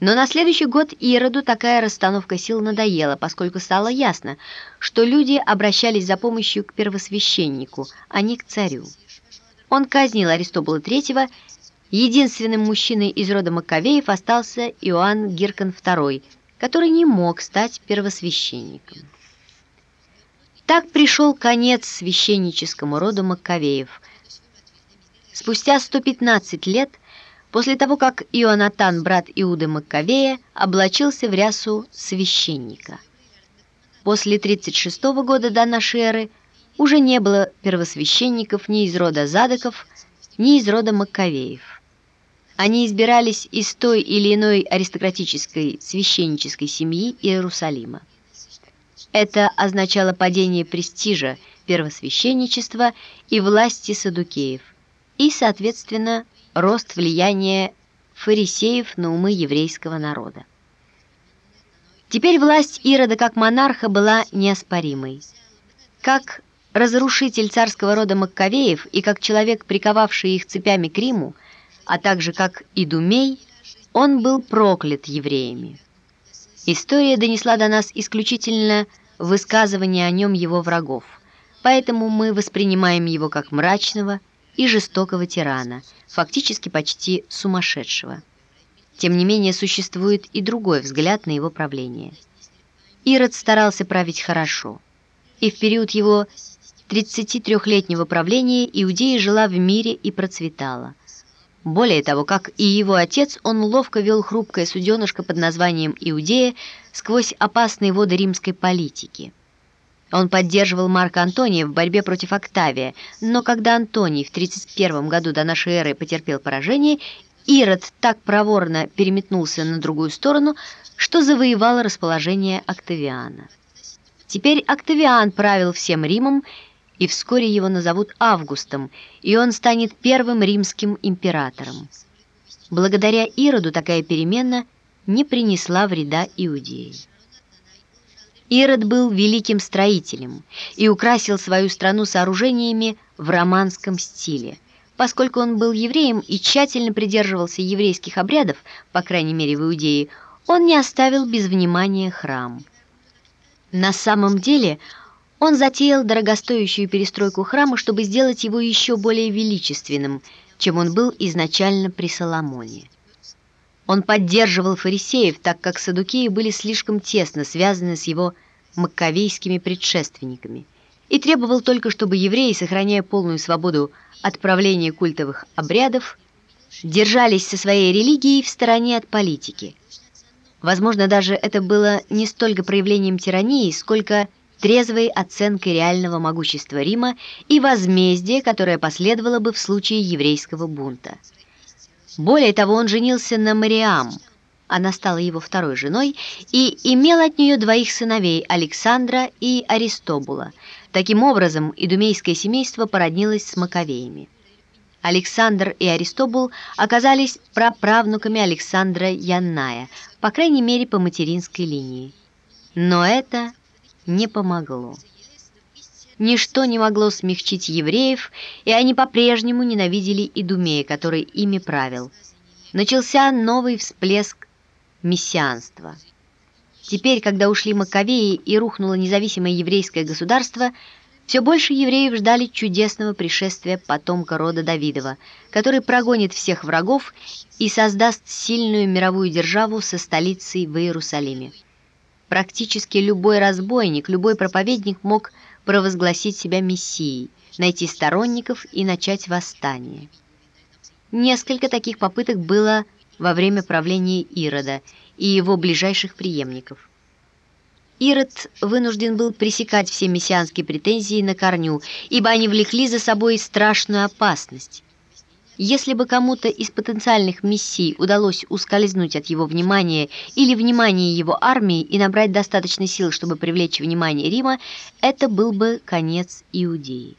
Но на следующий год Ироду такая расстановка сил надоела, поскольку стало ясно, что люди обращались за помощью к первосвященнику, а не к царю. Он казнил Аристобула III, единственным мужчиной из рода Маковеев остался Иоанн Гиркан II, который не мог стать первосвященником. Так пришел конец священническому роду Маккавеев. Спустя 115 лет – после того, как Ионатан, брат Иуды Маккавея, облачился в рясу священника. После 36 года до нашей эры уже не было первосвященников ни из рода Задоков, ни из рода Маккавеев. Они избирались из той или иной аристократической священнической семьи Иерусалима. Это означало падение престижа первосвященничества и власти садукеев, и, соответственно, рост влияния фарисеев на умы еврейского народа. Теперь власть Ирода как монарха была неоспоримой. Как разрушитель царского рода Маккавеев и как человек, приковавший их цепями к Риму, а также как Идумей, он был проклят евреями. История донесла до нас исключительно высказывания о нем его врагов, поэтому мы воспринимаем его как мрачного, и жестокого тирана, фактически почти сумасшедшего. Тем не менее, существует и другой взгляд на его правление. Ирод старался править хорошо, и в период его 33-летнего правления Иудея жила в мире и процветала. Более того, как и его отец, он ловко вел хрупкое суденышко под названием Иудея сквозь опасные воды римской политики – он поддерживал Марка Антония в борьбе против Октавия, но когда Антоний в 31 году до нашей эры потерпел поражение, Ирод так проворно переметнулся на другую сторону, что завоевал расположение Октавиана. Теперь Октавиан правил всем Римом, и вскоре его назовут Августом, и он станет первым римским императором. Благодаря Ироду такая перемена не принесла вреда Иудеи. Ирод был великим строителем и украсил свою страну сооружениями в романском стиле. Поскольку он был евреем и тщательно придерживался еврейских обрядов, по крайней мере в Иудее, он не оставил без внимания храм. На самом деле он затеял дорогостоящую перестройку храма, чтобы сделать его еще более величественным, чем он был изначально при Соломоне. Он поддерживал фарисеев, так как садукеи были слишком тесно связаны с его маккавейскими предшественниками, и требовал только, чтобы евреи, сохраняя полную свободу от правления культовых обрядов, держались со своей религией в стороне от политики. Возможно, даже это было не столько проявлением тирании, сколько трезвой оценкой реального могущества Рима и возмездия, которое последовало бы в случае еврейского бунта. Более того, он женился на Мариам – она стала его второй женой и имел от нее двоих сыновей Александра и Аристобула. Таким образом, идумейское семейство породнилось с Маковеями. Александр и Аристобул оказались праправнуками Александра Янная, по крайней мере по материнской линии. Но это не помогло. Ничто не могло смягчить евреев, и они по-прежнему ненавидели Идумея, который ими правил. Начался новый всплеск мессианства. Теперь, когда ушли Маковеи и рухнуло независимое еврейское государство, все больше евреев ждали чудесного пришествия потомка рода Давидова, который прогонит всех врагов и создаст сильную мировую державу со столицей в Иерусалиме. Практически любой разбойник, любой проповедник мог провозгласить себя мессией, найти сторонников и начать восстание. Несколько таких попыток было во время правления Ирода и его ближайших преемников. Ирод вынужден был пресекать все мессианские претензии на корню, ибо они влекли за собой страшную опасность. Если бы кому-то из потенциальных мессий удалось ускользнуть от его внимания или внимания его армии и набрать достаточно сил, чтобы привлечь внимание Рима, это был бы конец Иудеи.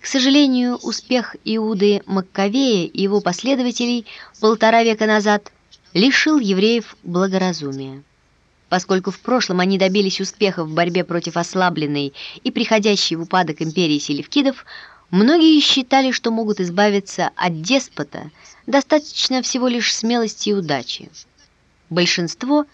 К сожалению, успех Иуды Маккавея и его последователей полтора века назад лишил евреев благоразумия. Поскольку в прошлом они добились успеха в борьбе против ослабленной и приходящей в упадок империи селевкидов, многие считали, что могут избавиться от деспота, достаточно всего лишь смелости и удачи. Большинство